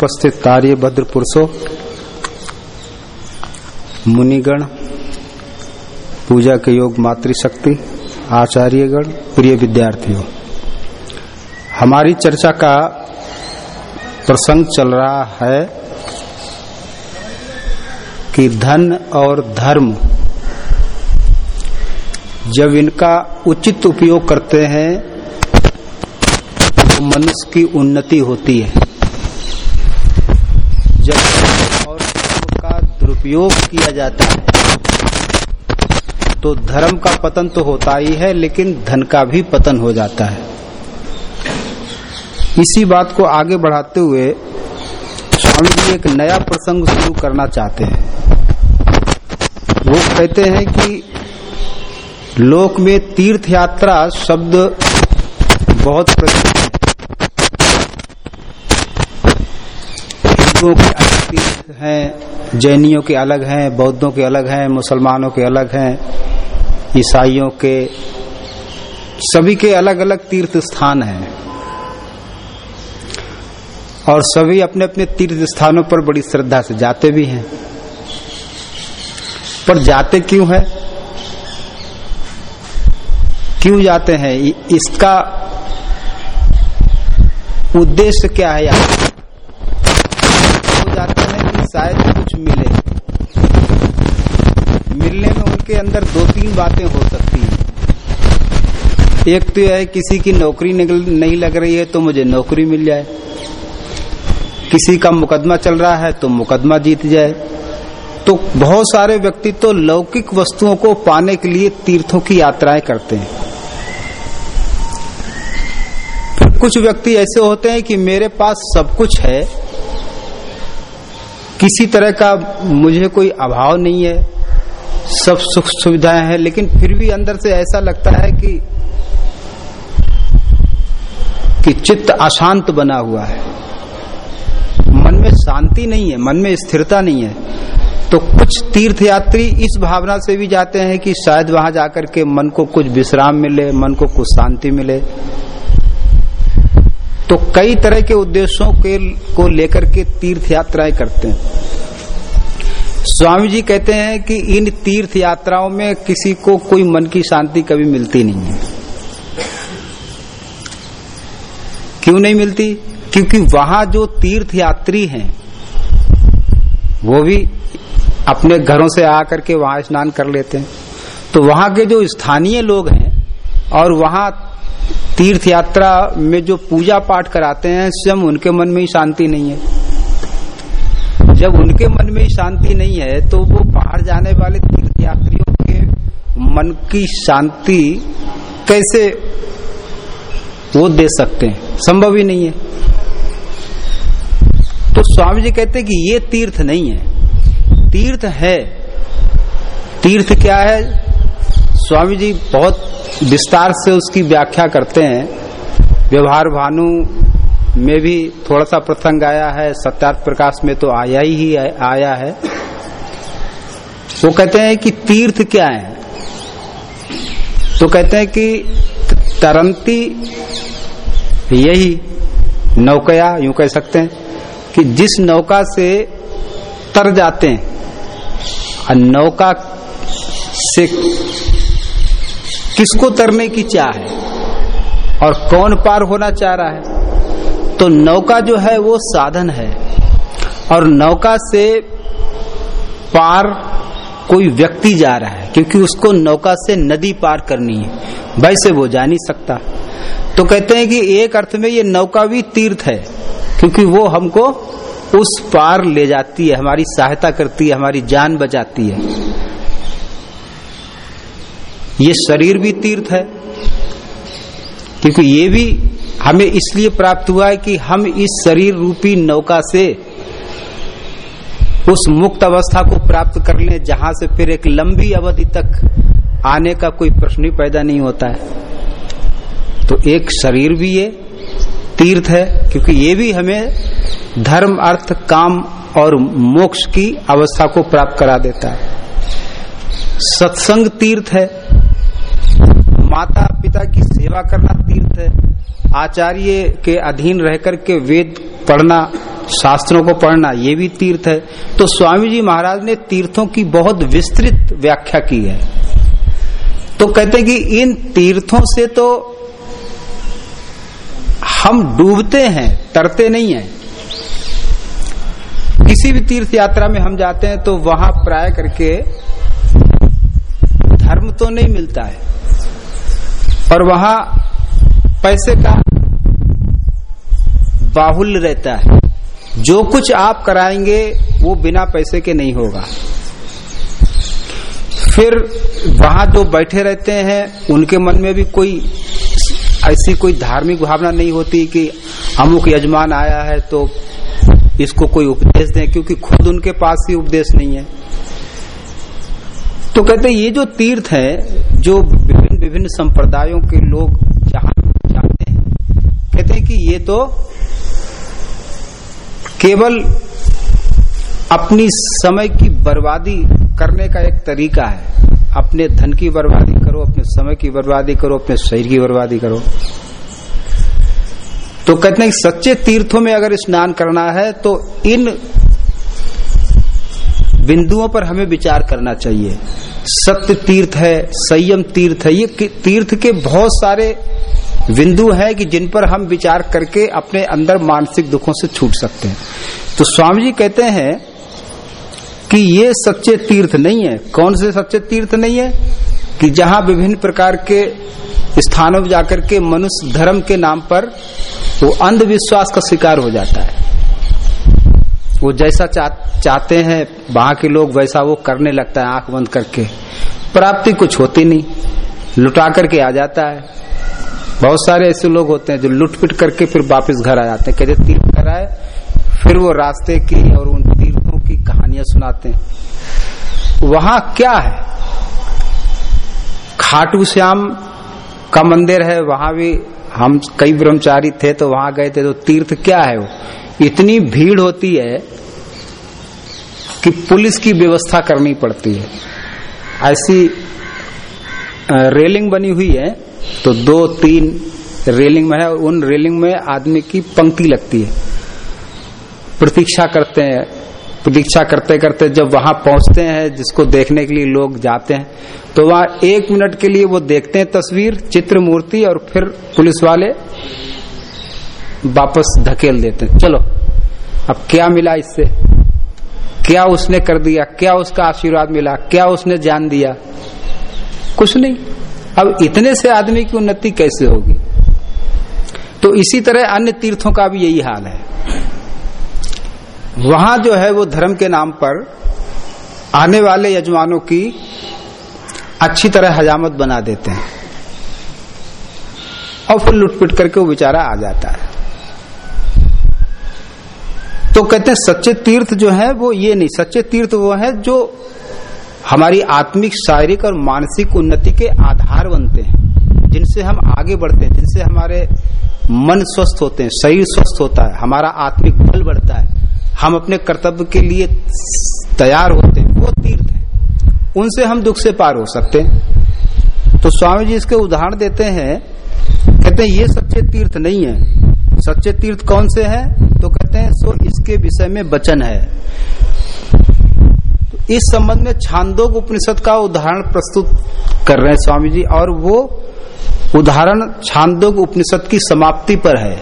समुपस्थित कार्य भद्र पुरुषों, मुनिगण, पूजा के योग मातृशक्ति, आचार्यगण, प्रिय विद्यार्थियों, हमारी चर्चा का प्रसंग चल रहा है कि धन और धर्म जब इनका उचित उपयोग करते हैं तो मनुष्य की उन्नति होती है जब और धर्म का दुरुपयोग किया जाता है। तो धर्म का पतन तो होता ही है, लेकिन धन का भी पतन हो जाता है। इसी बात को आगे बढ़ाते हुए स्वामी जी एक नया प्रसंग शुरू करना चाहते हैं। वो कहते हैं कि लोक में तीर्थ यात्रा शब्द बहुत प्रसिद्ध है। हिंदुओं के तीर्थ हैं जैनियों के अलग हैं, बौद्धों के अलग हैं, मुसलमानों के अलग हैं, ईसाइयों के सभी के अलग अलग तीर्थ स्थान हैं। और सभी अपने अपने तीर्थ स्थानों पर बड़ी श्रद्धा से जाते भी हैं। पर जाते क्यों है? क्यों जाते हैं? इसका उद्देश्य क्या है यहाँ वो जाते हैं कि शायद कुछ मिले उनके अंदर दो तीन बातें हो सकती हैं। एक तो यह है, किसी की नौकरी नहीं लग रही है तो मुझे नौकरी मिल जाए। किसी का मुकदमा चल रहा है तो मुकदमा जीत जाए। तो बहुत सारे व्यक्ति तो लौकिक वस्तुओं को पाने के लिए तीर्थों की यात्राएँ करते हैं। कुछ व्यक्ति ऐसे होते हैं कि मेरे पास सब कुछ है, किसी तरह का मुझे कोई अभाव नहीं है। सब सुख सुविधाएँ हैं, लेकिन फिर भी अंदर से ऐसा लगता है कि कि चित्त अशांत बना हुआ है। मन में शांति नहीं है, मन में स्थिरता नहीं है। तो कुछ तीर्थयात्री इस भावना से भी जाते हैं कि शायद वहाँ जाकर के मन को कुछ विश्राम मिले, मन को कुछ शांति मिले। तो कई तरह के उद्देश्यों के, को लेकर के तीर्थ यात्राएँ करते हैं। स्वामी जी कहते हैं कि इन तीर्थ यात्राओं में किसी को कोई मन की शांति कभी मिलती नहीं है। क्यों नहीं मिलती? क्योंकि वहाँ जो तीर्थ यात्री हैं, वो भी अपने घरों से आकर के वहाँ स्नान कर लेते हैं। तो वहाँ के जो स्थानीय लोग हैं और वहाँ तीर्थ यात्रा में जो पूजा पाठ कराते हैं, स्वयं उनके मन में ही शांति नहीं है। जब उनके मन में शांति नहीं है तो वो बाहर जाने वाले तीर्थयात्रियों के मन की शांति कैसे वो दे सकते हैं? संभव ही नहीं है। तो स्वामी जी कहते हैं कि ये तीर्थ नहीं है। तीर्थ है। तीर्थ क्या है? स्वामी जी बहुत विस्तार से उसकी व्याख्या करते हैं। व्यवहार भानु में भी थोड़ा सा प्रसंग आया है, सत्यार्थ प्रकाश में तो आया ही आया है। वो कहते हैं कि तीर्थ क्या है? तो कहते हैं कि तरंती यही नौकया, यूँ कह सकते हैं, कि जिस नौका से तर जाते हैं और नौका से किसको तरने की चाह है? और कौन पार होना चाह रहा है? तो नौका जो है वो साधन है। और नौका से पार कोई व्यक्ति जा रहा है, क्योंकि उसको नौका से नदी पार करनी है। वैसे वो जा नहीं सकता। तो कहते हैं कि एक अर्थ में ये नौका भी तीर्थ है, क्योंकि वो हमको उस पार ले जाती है, हमारी सहायता करती है, हमारी जान बचाती है। ये शरीर भी तीर्थ है, क्योंकि ये भी हमें इसलिए प्राप्त हुआ है कि हम इस शरीर रूपी नौका से उस मुक्त अवस्था को प्राप्त कर लें, जहाँ से फिर एक लंबी अवधि तक आने का कोई प्रश्न ही पैदा नहीं होता है। तो एक शरीर भी ये तीर्थ है, क्योंकि ये भी हमें धर्म, अर्थ, काम और मोक्ष की अवस्था को प्राप्त करा देता है। सत्संग तीर्थ है। माता पिता की सेवा करना तीर्थ है। आचार्य के अधीन रहकर के वेद पढ़ना, शास्त्रों को पढ़ना, ये भी तीर्थ है। तो स्वामी जी महाराज ने तीर्थों की बहुत विस्तृत व्याख्या की है। तो कहते कि इन तीर्थों से तो हम डूबते हैं, तरते नहीं हैं। किसी भी तीर्थ यात्रा में हम जाते हैं तो वहाँ प्राय करके धर्म तो नहीं मिलता है। और वहाँ पैसे का बाहुल्य रहता है। जो कुछ आप कराएँगे, वो बिना पैसे के नहीं होगा। फिर वहाँ जो बैठे रहते हैं, उनके मन में भी कोई ऐसी कोई धार्मिक भावना नहीं होती कि अमुक यजमान आया है तो इसको कोई उपदेश दें, क्योंकि खुद उनके पास ही उपदेश नहीं है। तो कहते ये जो तीर्थ है, जो विभिन्न विभिन्न संप्रदायों के लोग जहाँ हैं कहते हैं कि ये तो केवल अपनी समय की बर्बादी करने का एक तरीका है। अपने धन की बर्बादी करो, अपने समय की बर्बादी करो, अपने शरीर की बर्बादी करो। तो कहते हैं सच्चे तीर्थों में अगर स्नान करना है तो इन बिंदुओं पर हमें विचार करना चाहिए। सत्य तीर्थ है, संयम तीर्थ है, ये तीर्थ के बहुत सारे बिंदु है कि जिन पर हम विचार करके अपने अंदर मानसिक दुखों से छूट सकते हैं। तो स्वामी जी कहते हैं कि ये सच्चे तीर्थ नहीं है। कौन से सच्चे तीर्थ नहीं है? कि जहाँ विभिन्न प्रकार के स्थानों में जाकर के मनुष्य धर्म के नाम पर वो अंधविश्वास का शिकार हो जाता है। वो जैसा चा, चाहते हैं वहाँ के लोग वैसा वो करने लगता है आँख बंद करके। प्राप्ति कुछ होती नहीं। लुटा करके आ जाता है। बहुत सारे ऐसे लोग होते हैं जो लुटपिट करके फिर वापस घर आ जाते हैं। कहते तीर्थ कराए फिर वो रास्ते की और उन तीर्थों की कहानियाँ सुनाते हैं। वहाँ क्या है? खाटू श्याम का मंदिर है, वहाँ भी हम कई ब्रह्मचारी थे तो वहाँ गए थे तो तीर्थ क्या है वो? इतनी भीड़ होती है कि पुलिस की व्यवस्था करनी पड़ती है। ऐसी रेलिंग बनी हुई है तो दो तीन रेलिंग में है और उन रेलिंग में आदमी की पंक्ति लगती है। प्रतीक्षा करते हैं, प्रतीक्षा करते करते जब वहाँ पहुँचते हैं, जिसको देखने के लिए लोग जाते हैं तो वहाँ एक मिनट के लिए वो देखते हैं तस्वीर चित्र मूर्ति और फिर पुलिस वाले वापस धकेल देते हैं। चलो, अब क्या मिला इससे? क्या उसने कर दिया? क्या उसका आशीर्वाद मिला? क्या उसने जान दिया? कुछ नहीं। अब इतने से आदमी की उन्नति कैसे होगी? तो इसी तरह अन्य तीर्थों का भी यही हाल है। वहाँ जो है वो धर्म के नाम पर आने वाले यजमानों की अच्छी तरह हजामत बना देते हैं। और फिर लुटपिट करके वो बेचारा आ जाता है। तो कहते हैं सच्चे तीर्थ जो है वो ये नहीं, सच्चे तीर्थ वो है जो हमारी आत्मिक, शारीरिक और मानसिक उन्नति के आधार बनते हैं, जिनसे हम आगे बढ़ते हैं, जिनसे हमारे मन स्वस्थ होते हैं, शरीर स्वस्थ होता है, हमारा आत्मिक बल बढ़ता है। हम अपने कर्तव्य के लिए तैयार होते हैं, वो तीर्थ है। उनसे हम दुख से पार हो सकते हैं। तो स्वामी जी इसके उदाहरण देते हैं, कहते हैं, ये सच्चे तीर्थ नहीं है। सच्चे तीर्थ कौन से हैं? तो कहते हैं, सो इसके विषय में वचन है। इस संबंध में छांदोग उपनिषद का उदाहरण प्रस्तुत कर रहे हैं स्वामी जी और वो उदाहरण छांदोग उपनिषद की समाप्ति पर है।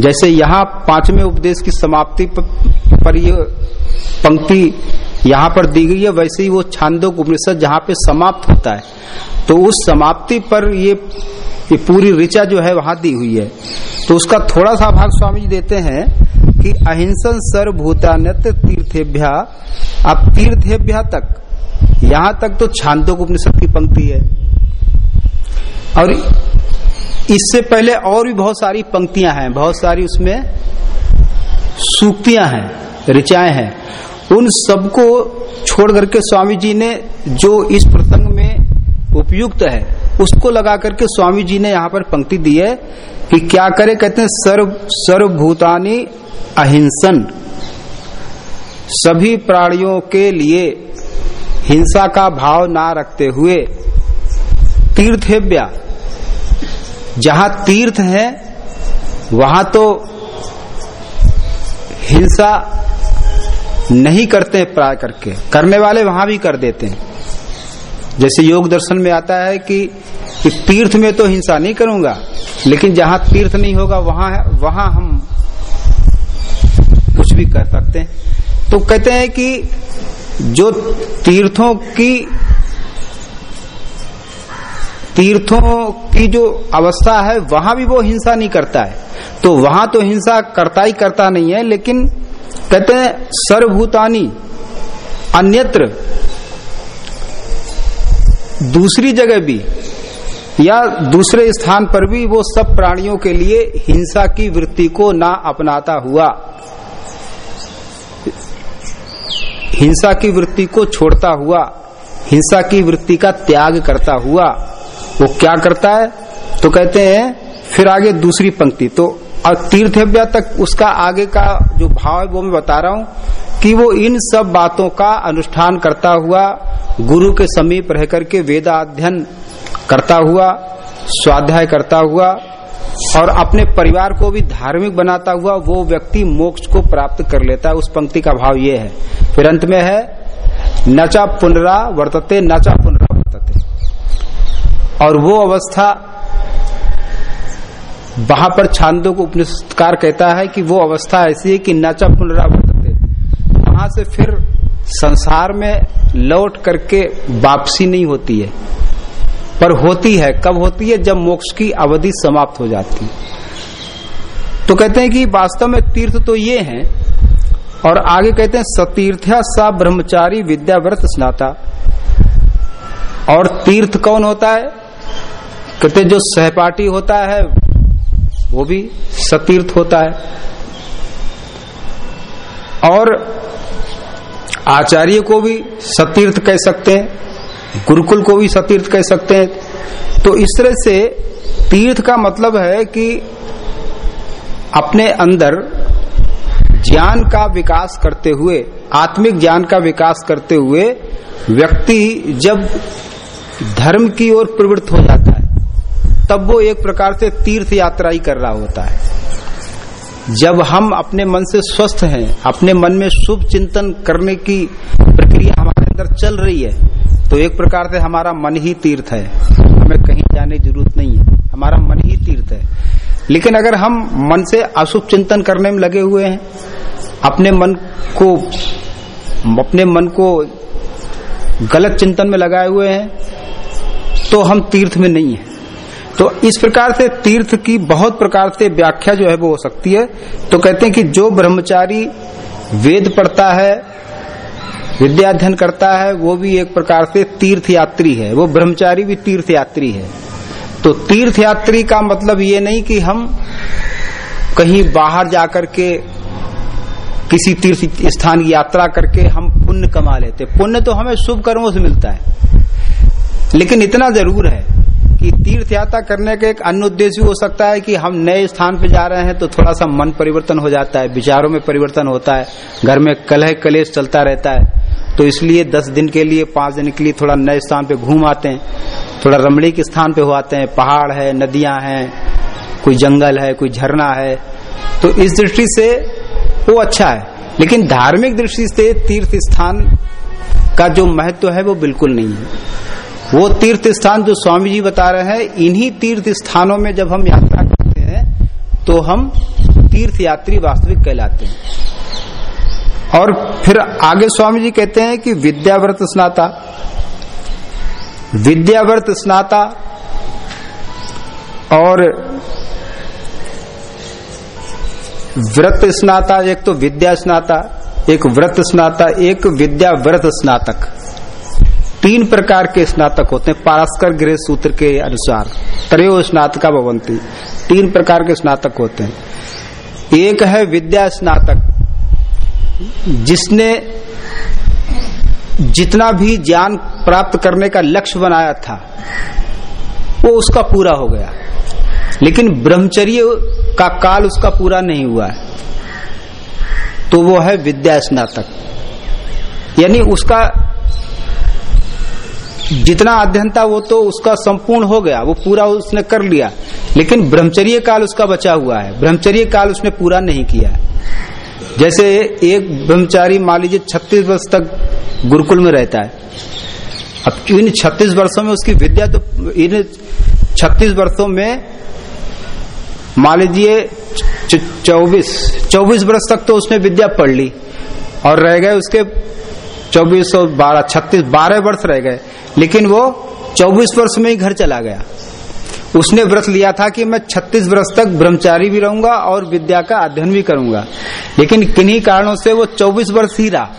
जैसे यहाँ पाँचवें उपदेश की समाप्ति पर ये पंक्ति यहाँ पर दी गई है, वैसे ही वो छांदोग उपनिषद जहाँ पे समाप्त होता है। तो उस समाप्ति पर ये ये पूरी ऋचा जो है वहाँ दी हुई है। तो उसका थोड़ा सा भाग स्वामी जी देते हैं कि अहिंसन सर्वभूतान्यत तीर्थेभ्या अब तीर्थेभ्या तक, यहाँ तक तो छांदोग उपनिषद की पंक्ति है। और इससे पहले और भी बहुत सारी पंक्तियाँ हैं, बहुत सारी उसमें सूक्तियाँ हैं ऋचाएँ हैं। उन सबको छोड़ करके स्वामी जी ने जो इस प्रसंग में उपयुक्त है, उसको लगा करके स्वामी जी ने यहाँ पर पंक्ति दी है कि क्या करे? कहते हैं, सर्व सर्वभूतानी अहिंसन। सभी प्राणियों के लिए हिंसा का भाव ना रखते हुए तीर्थेव्या जहाँ तीर्थ है वहाँ तो हिंसा नहीं करते प्राय करके करने वाले वहाँ भी कर देते हैं। जैसे योग दर्शन में आता है कि, कि तीर्थ में तो हिंसा नहीं करूँगा लेकिन जहाँ तीर्थ नहीं होगा वहाँ वहाँ हम कुछ भी कर सकते हैं। तो कहते हैं कि जो तीर्थों की तीर्थों की जो अवस्था है, वहाँ भी वो हिंसा नहीं करता है। तो वहाँ तो हिंसा करता ही करता नहीं है, लेकिन कहते हैं सर्वभूतानी, अन्यत्र, दूसरी जगह भी, या दूसरे स्थान पर भी वो सब प्राणियों के लिए हिंसा की वृत्ति को ना अपनाता हुआ। हिंसा की वृत्ति को छोड़ता हुआ, हिंसा की वृत्ति का त्याग करता हुआ, वो क्या करता है? तो कहते हैं, फिर आगे दूसरी पंक्ति तो तीर्थव्या तक उसका आगे का जो भाव है वो मैं बता रहा हूँ, कि वो इन सब बातों का अनुष्ठान करता हुआ, गुरु के समीप रह करके वेदाध्ययन करता हुआ, स्वाध्याय करता हुआ और अपने परिवार को भी धार्मिक बनाता हुआ वो व्यक्ति मोक्ष को प्राप्त कर लेता है। उस पंक्ति का भाव ये है। फिर अंत में है, नचा पुनरा वर्तते, नचा पुनरा वर्तते। और वो अवस्था वहाँ पर छांदो को उपनिषदकार कहता है कि वो अवस्था ऐसी है कि नचा पुनरा वर्तते। वहाँ से फिर संसार में लौट करके वापसी नहीं होती है। पर होती है, कब होती है? जब मोक्ष की अवधि समाप्त हो जाती है। तो कहते हैं कि वास्तव में तीर्थ तो ये हैं, और आगे कहते हैं, सतीर्थ्या सा ब्रह्मचारी विद्याव्रत स्नाता। और तीर्थ कौन होता है? कहते जो सहपाठी होता है, वो भी सतीर्थ होता है। और आचार्य को भी सतीर्थ कह सकते हैं। गुरुकुल को भी सतीर्थ कह सकते हैं। तो इस तरह से तीर्थ का मतलब है कि अपने अंदर ज्ञान का विकास करते हुए, आत्मिक ज्ञान का विकास करते हुए व्यक्ति जब धर्म की ओर प्रवृत्त हो जाता है, तब वो एक प्रकार से तीर्थ यात्रा ही कर रहा होता है। जब हम अपने मन से स्वस्थ हैं, अपने मन में शुभ चिंतन करने की प्रक्रिया हमारे अंदर चल रही है तो एक प्रकार से हमारा मन ही तीर्थ है। हमें कहीं जाने की ज़रूरत नहीं है। हमारा मन ही तीर्थ है। लेकिन अगर हम मन से अशुभ चिंतन करने में लगे हुए हैं, अपने मन को, अपने मन को गलत चिंतन में लगाए हुए हैं तो हम तीर्थ में नहीं है। तो इस प्रकार से तीर्थ की बहुत प्रकार से व्याख्या जो है वो हो सकती है। तो कहते हैं कि जो ब्रह्मचारी वेद पढ़ता है विद्याध्ययन करता है, वो भी एक प्रकार से तीर्थ यात्री है, वो ब्रह्मचारी भी तीर्थ यात्री है। तो तीर्थ यात्री का मतलब ये नहीं कि हम कहीं बाहर जाकर के किसी तीर्थ स्थान की यात्रा करके हम पुण्य कमा लेते। पुण्य तो हमें शुभ कर्मों से मिलता है, लेकिन इतना ज़रूर है कि तीर्थ यात्रा करने का एक अन्य उद्देश्य हो सकता है कि हम नए स्थान पर जा रहे हैं तो थोड़ा सा मन परिवर्तन हो जाता है, विचारों में परिवर्तन होता है, घर में कलह कलेश चलता रहता है। तो इसलिए दस दिन के लिए, पाँच दिन के लिए थोड़ा नए स्थान पे घूम आते हैं, थोड़ा रमणीक स्थान पे हो आते हैं। पहाड़ है, नदियाँ हैं, कोई जंगल है, कोई झरना है। तो इस दृष्टि से वो अच्छा है। लेकिन धार्मिक दृष्टि से तीर्थ स्थान का जो महत्व है वो बिल्कुल नहीं है। वो तीर्थ स्थान जो स्वामी जी बता रहे हैं, इन्हीं तीर्थ स्थानों में जब हम यात्रा करते हैं तो हम तीर्थ यात्री वास्तविक कहलाते हैं। और फिर आगे स्वामी जी कहते हैं कि विद्याव्रत स्नाता। विद्याव्रत स्नाता और व्रत स्नाता, एक तो विद्या स्नाता, एक व्रत स्नाता, एक विद्या व्रत स्नातक। तीन प्रकार के स्नातक होते हैं, पारस्कर गृह सूत्र के अनुसार। त्रयो स्नातका भवंती तीन प्रकार के स्नातक होते हैं। एक है विद्या स्नातक। जिसने जितना भी ज्ञान प्राप्त करने का लक्ष्य बनाया था, वो उसका पूरा हो गया। लेकिन ब्रह्मचर्य का काल उसका पूरा नहीं हुआ है। तो वो है विद्या स्नातक। यानी उसका जितना अध्ययन था वो तो उसका संपूर्ण हो गया, वो पूरा उसने कर लिया। लेकिन ब्रह्मचर्य काल उसका बचा हुआ है। ब्रह्मचर्य काल उसने पूरा नहीं किया है। जैसे एक ब्रह्मचारी मान लीजिए छत्तीस वर्ष तक गुरुकुल में रहता है। अब इन छत्तीस वर्षों में उसकी विद्या तो इन छत्तीस वर्षों में मान लीजिए चौबीस चौबीस वर्ष तक तो उसने विद्या पढ़ ली और रह गए उसके चौबीस और बारह, छत्तीस, बारह वर्ष रह गए। लेकिन वो चौबीस वर्ष में ही घर चला गया। उसने व्रत लिया था कि मैं 36 वर्ष तक ब्रह्मचारी भी रहूँगा और विद्या का अध्ययन भी करूँगा। लेकिन किन्हीं कारणों से वो 24 वर्ष ही रहा।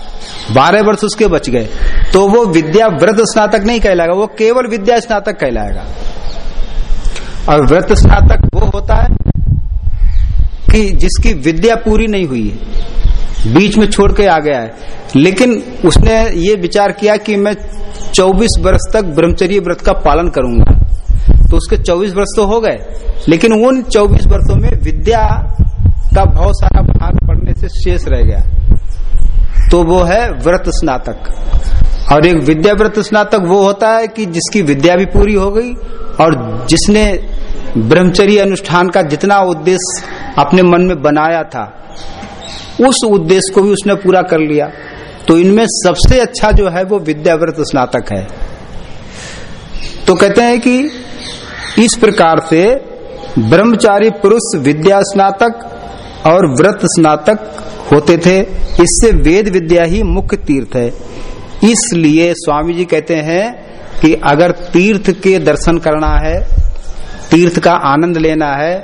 बारह वर्ष उसके बच गए। तो वो विद्या व्रत स्नातक नहीं कहलाएगा, वो केवल विद्या स्नातक कहलाएगा। और व्रत स्नातक वो होता है कि जिसकी विद्या पूरी नहीं हुई है, बीच में छोड़ के आ गया है। लेकिन उसने ये विचार किया कि मैं 24 वर्ष तक ब्रह्मचर्य व्रत का पालन करूँगा। तो उसके 24 वर्ष तो हो गए, लेकिन उन 24 वर्षों में विद्या का बहुत सारा भाग पढ़ने से शेष रह गया। तो वो है व्रत स्नातक। और एक विद्या व्रत स्नातक वो होता है कि जिसकी विद्या भी पूरी हो गई और जिसने ब्रह्मचर्य अनुष्ठान का जितना उद्देश्य अपने मन में बनाया था, उस उद्देश्य को भी उसने पूरा कर लिया। तो इनमें सबसे अच्छा जो है वो विद्याव्रत स्नातक है। तो कहते हैं कि इस प्रकार से ब्रह्मचारी पुरुष विद्या स्नातक और व्रत स्नातक होते थे। इससे वेद विद्या ही मुख्य तीर्थ है। इसलिए स्वामी जी कहते हैं कि अगर तीर्थ के दर्शन करना है, तीर्थ का आनंद लेना है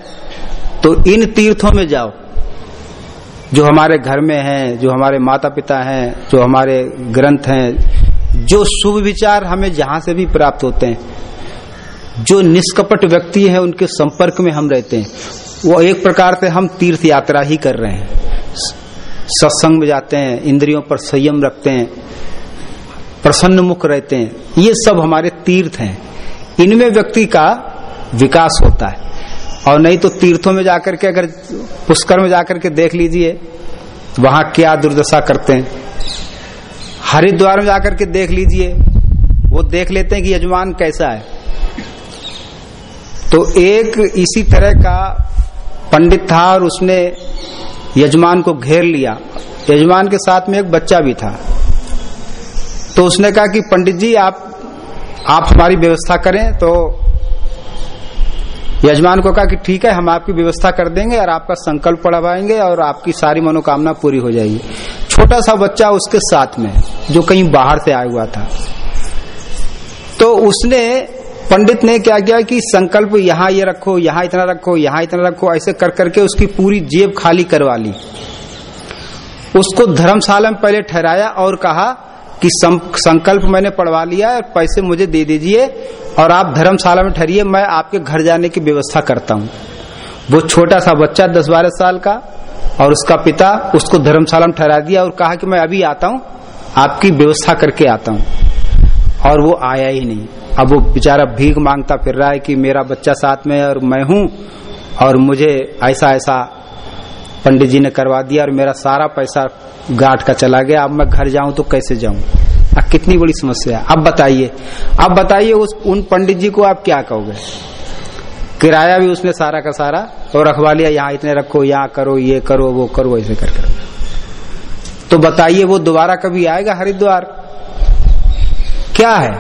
तो इन तीर्थों में जाओ। जो हमारे घर में हैं, जो हमारे माता पिता हैं, जो हमारे ग्रंथ हैं, जो शुभ विचार हमें जहाँ से भी प्राप्त होते हैं जो निष्कपट व्यक्ति है उनके संपर्क में हम रहते हैं। वो एक प्रकार से हम तीर्थ यात्रा ही कर रहे हैं। सत्संग में जाते हैं इंद्रियों पर संयम रखते हैं प्रसन्न मुख रहते हैं। ये सब हमारे तीर्थ हैं। इनमें व्यक्ति का विकास होता है। और नहीं तो तीर्थों में जाकर के अगर पुष्कर में जाकर के देख लीजिए, वहाँ क्या दुर्दशा करते हैं। हरिद्वार में जाकर के देख लीजिए, वो देख लेते हैं कि यजमान कैसा है। तो एक इसी तरह का पंडित था और उसने यजमान को घेर लिया। यजमान के साथ में एक बच्चा भी था। तो उसने कहा कि पंडित जी, आप आप हमारी व्यवस्था करें तो यजमान को कहा कि ठीक है, हम आपकी व्यवस्था कर देंगे और आपका संकल्प पढ़वाएँगे और आपकी सारी मनोकामना पूरी हो जाएगी। छोटा सा बच्चा उसके साथ में, जो कहीं बाहर से आया हुआ था। तो उसने, पंडित ने क्या किया कि संकल्प यहाँ ये रखो, यहाँ इतना रखो, यहाँ इतना रखो, ऐसे कर करके उसकी पूरी जेब खाली करवा ली। उसको धर्मशाला में पहले ठहराया और कहा कि संकल्प मैंने पढ़वा लिया है, पैसे मुझे दे दीजिए और आप धर्मशाला में ठहरिए, मैं आपके घर जाने की व्यवस्था करता हूँ। वो छोटा सा बच्चा, दस बारह साल का, और उसका पिता उसको धर्मशाला में ठहरा दिया और कहा कि मैं अभी आता हूँ, आपकी व्यवस्था करके आता हूँ। और वो आया ही नहीं। अब वो बेचारा भीख माँगता फिर रहा है कि मेरा बच्चा साथ में और मैं हूँ, और मुझे ऐसा ऐसा पंडित जी ने करवा दिया और मेरा सारा पैसा गाठ का चला गया। अब मैं घर जाऊँ तो कैसे जाऊँ? अब कितनी बड़ी समस्या है। अब बताइए। अब बताइए उस, उन पंडित जी को आप क्या कहोगे? किराया भी उसने सारा का सारा और रखवा लिया, यहाँ इतने रखो, यहाँ करो, ये करो, वो करो, ऐसे कर कर तो बताइए वो दोबारा कभी आएगा हरिद्वार? क्या है?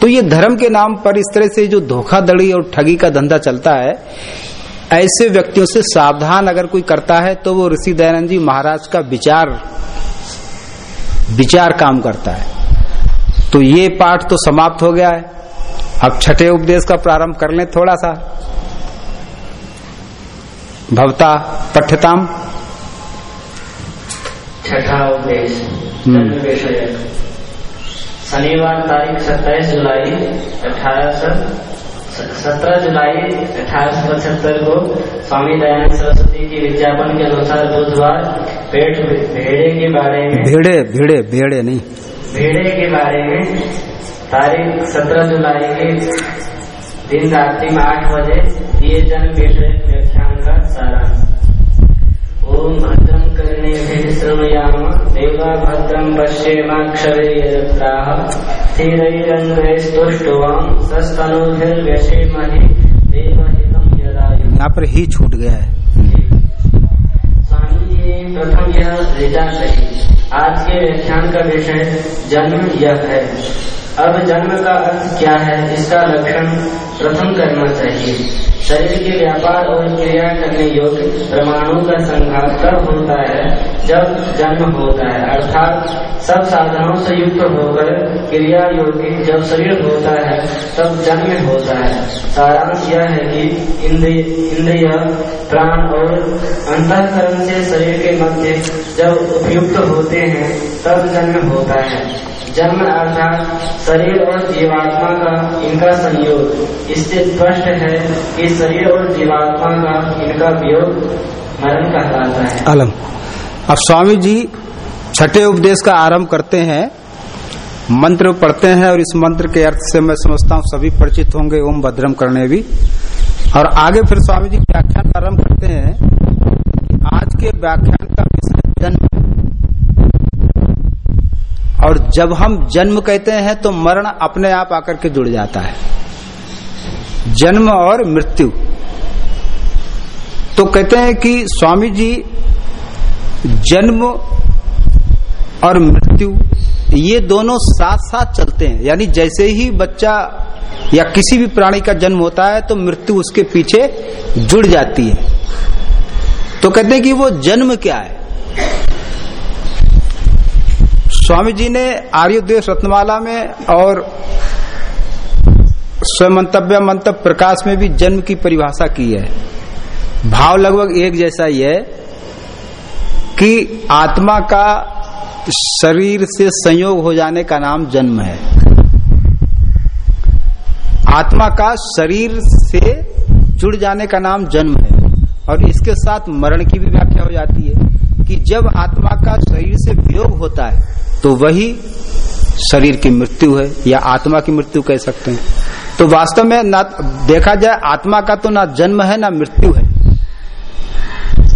तो ये धर्म के नाम पर इस तरह से जो धोखाधड़ी और ठगी का धंधा चलता है, ऐसे व्यक्तियों से सावधान अगर कोई करता है तो वो ऋषि दयानंद जी महाराज का विचार विचार काम करता है। तो ये पाठ तो समाप्त हो गया है। अब छठे उपदेश का प्रारंभ कर लें थोड़ा सा भवता पठ्यताम। छठा उपदेश। हम्म। शनिवार तारीख सत्ताईस जुलाई अठारह सौ सत्रह जुलाई अठारह सौ पचहत्तर को स्वामी दयानंद सरस्वती की विज्ञापन के अनुसार बुधवार पेट भेड़े के बारे में भेड़े भेड़े भेड़े नहीं। भेड़े के बारे में तारीख सत्रह जुलाई के दिन रात्रि में आठ बजे दिए जन्म विषय व्याख्यान का सारांश। ओम भद्रम करने श्रमयाम देवा भद्रम पश्येमाक्षरे यत्राः स्थिरैरङ्गैस्तुष्टवाम् सस्तनूभिर्व्यसेमहि यदायु। यहाँ पर ही छूट गया है। स्वामी जी प्रथम यह ऋचा सही आज के व्याख्यान का विषय जन्म यह है। अब जन्म का अर्थ क्या है, इसका लक्षण प्रथम करना चाहिए। शरीर के व्यापार और क्रिया करने योग्य प्रमाणों का संघात तब होता है, जब जन्म होता है। अर्थात, सब साधनों से युक्त होकर क्रिया योगी जब शरीर होता है, तब जन्म होता है। सारांश यह है कि इंद्रिय, प्राण और अंतकरण से शरीर के मध्य जब उपयुक्त होते हैं, तब जन्म होता है। जन्म अर्थात शरीर और जीवात्मा का इनका संयोग। इससे स्पष्ट है कि शरीर और जीवात्मा का इनका वियोग मरण कहलाता है। अलम। अब स्वामी जी छठे उपदेश का आरंभ करते हैं। मंत्र पढ़ते हैं और इस मंत्र के अर्थ से मैं समझता हूँ सभी परिचित होंगे, ओम भद्रम करने भी। और आगे फिर स्वामी जी व्याख्यान आरंभ करते हैं आज के व्याख्यान का विषय जन्म और जब हम जन्म कहते हैं तो मरण अपने आप आकर के जुड़ जाता है। जन्म और मृत्यु। तो कहते हैं कि स्वामी जी, जन्म और मृत्यु, ये दोनों साथ साथ चलते हैं। यानी जैसे ही बच्चा या किसी भी प्राणी का जन्म होता है तो मृत्यु उसके पीछे जुड़ जाती है। तो कहते हैं कि वो जन्म क्या है? स्वामी जी ने आर्योदेश रत्नमाला में और स्वमंतव्य मंतव्य प्रकाश में भी जन्म की परिभाषा की है। भाव लगभग एक जैसा ही है कि आत्मा का शरीर से संयोग हो जाने का नाम जन्म है। आत्मा का शरीर से जुड़ जाने का नाम जन्म है और इसके साथ मरण की भी व्याख्या हो जाती है कि जब आत्मा का शरीर से वियोग होता है तो वही शरीर की मृत्यु है, या आत्मा की मृत्यु कह सकते हैं। तो वास्तव में ना देखा जाए, आत्मा का तो ना जन्म है, ना मृत्यु है।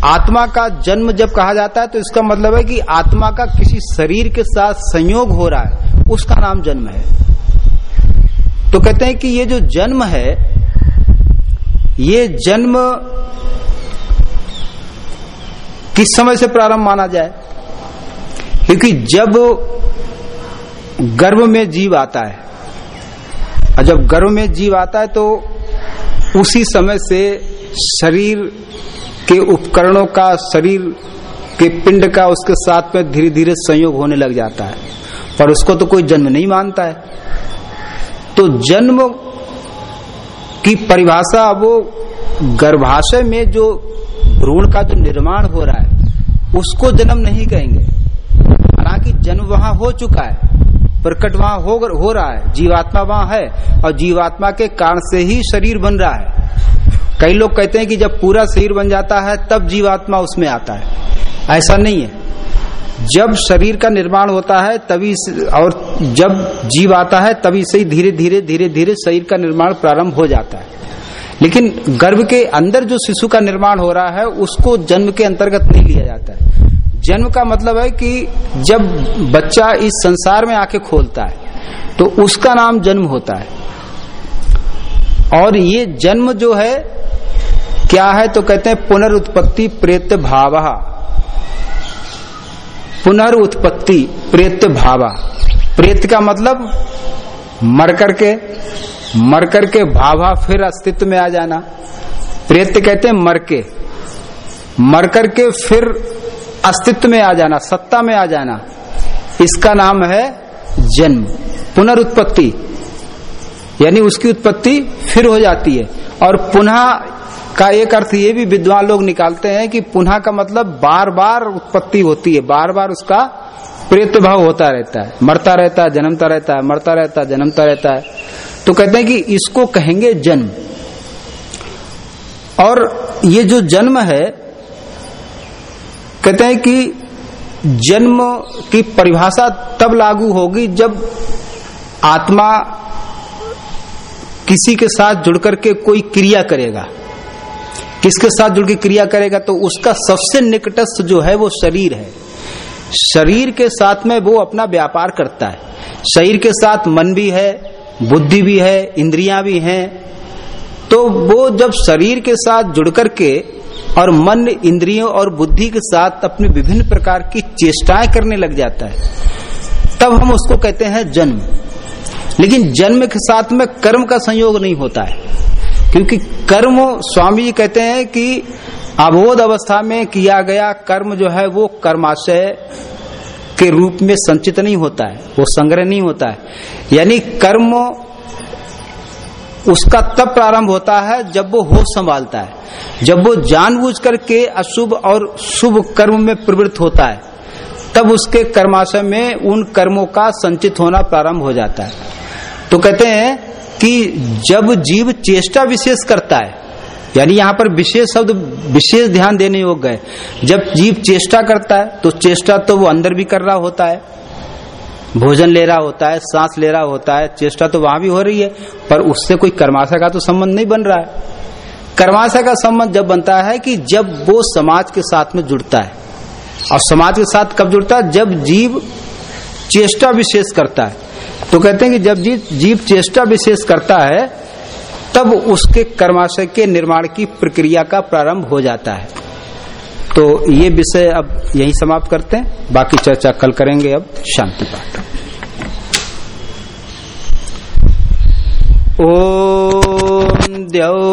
आत्मा का जन्म जब कहा जाता है तो इसका मतलब है कि आत्मा का किसी शरीर के साथ संयोग हो रहा है, उसका नाम जन्म है। तो कहते हैं कि ये जो जन्म है, ये जन्म किस समय से प्रारंभ माना जाए? क्योंकि जब गर्भ में जीव आता है, और जब गर्भ में जीव आता है तो उसी समय से शरीर के उपकरणों का, शरीर के पिंड का उसके साथ में धीरे धीरे संयोग होने लग जाता है। पर उसको तो कोई जन्म नहीं मानता है। तो जन्म की परिभाषा वो गर्भाशय में जो भ्रूण का जो निर्माण हो रहा है, उसको जन्म नहीं कहेंगे। वहाँ हो चुका है। प्रकट वहाँ हो, हो रहा है। जीवात्मा वहाँ है और जीवात्मा के कारण से ही शरीर बन रहा है। कई लोग कहते हैं कि जब पूरा शरीर बन जाता है तब जीवात्मा उसमें आता है। ऐसा नहीं है। जब शरीर का निर्माण होता है तभी और जब जीव आता है तभी से धीरे धीरे धीरे धीरे शरीर का निर्माण प्रारंभ हो जाता है। लेकिन गर्भ के अंदर जो शिशु का निर्माण हो रहा है उसको जन्म के अंतर्गत नहीं लिया जाता है। जन्म का मतलब है कि जब बच्चा इस संसार में आके खोलता है तो उसका नाम जन्म होता है। और ये जन्म जो है, क्या है तो कहते हैं पुनरुत्पत्ति प्रेत भाव। पुनरुत्पत्ति प्रेत भावा। प्रेत का मतलब मर करके मर करके भावा फिर अस्तित्व में आ जाना। प्रेत कहते हैं मर के। मर करके फिर अस्तित्व में आ जाना, सत्ता में आ जाना, इसका नाम है जन्म, पुनरुत्पत्ति। यानी उसकी उत्पत्ति फिर हो जाती है। और पुनः का एक अर्थ ये भी विद्वान लोग निकालते हैं कि पुनः का मतलब बार बार उत्पत्ति होती है बार बार उसका प्रेत भाव होता रहता है। मरता रहता है, जन्मता रहता है, मरता रहता है, जन्मता रहता है। तो कहते हैं कि इसको कहेंगे जन्म। और ये जो जन्म है कहते हैं कि जन्म की परिभाषा तब लागू होगी जब आत्मा किसी के साथ जुड़ करके कोई क्रिया करेगा। किसके साथ जुड़ के क्रिया करेगा? तो उसका सबसे निकटस्थ जो है वो शरीर है। शरीर के साथ में वो अपना व्यापार करता है। शरीर के साथ मन भी है, बुद्धि भी है, इंद्रियाँ भी हैं। तो वो जब शरीर के साथ जुड़ करके और मन इंद्रियों और बुद्धि के साथ अपनी विभिन्न प्रकार की चेष्टाएँ करने लग जाता है। तब हम उसको कहते हैं जन्म। लेकिन जन्म के साथ में कर्म का संयोग नहीं होता है। क्योंकि कर्म, स्वामी जी कहते हैं कि अबोध अवस्था में किया गया कर्म जो है, वो कर्माशय के रूप में संचित नहीं होता है, वो संग्रह नहीं होता है। यानी कर्म उसका तब प्रारंभ होता है जब वो होश संभालता है। जब वो जानबूझ करके अशुभ और शुभ कर्म में प्रवृत्त होता है, तब उसके कर्माशय में उन कर्मों का संचित होना प्रारंभ हो जाता है। तो कहते हैं कि जब जीव चेष्टा विशेष करता है, यानी यहाँ पर विशेष शब्द, विशेष ध्यान देने योग्य है, जब जीव चेष्टा करता है तो चेष्टा तो वो अंदर भी कर रहा होता है भोजन ले रहा होता है, सांस ले रहा होता है, चेष्टा तो वहाँ भी हो रही है, पर उससे कोई कर्माशय का तो संबंध नहीं बन रहा है। कर्माशय का संबंध जब बनता है कि जब वो समाज के साथ में जुड़ता है। और समाज के साथ कब जुड़ता है? जब जीव चेष्टा विशेष करता है। तो कहते हैं कि जब जीव जीव चेष्टा विशेष करता है, तब उसके कर्माशय के निर्माण की प्रक्रिया का प्रारंभ हो जाता है। तो ये विषय अब यही समाप्त करते हैं। बाकी चर्चा कल करेंगे अब शांति पाठ। ओ द्यौ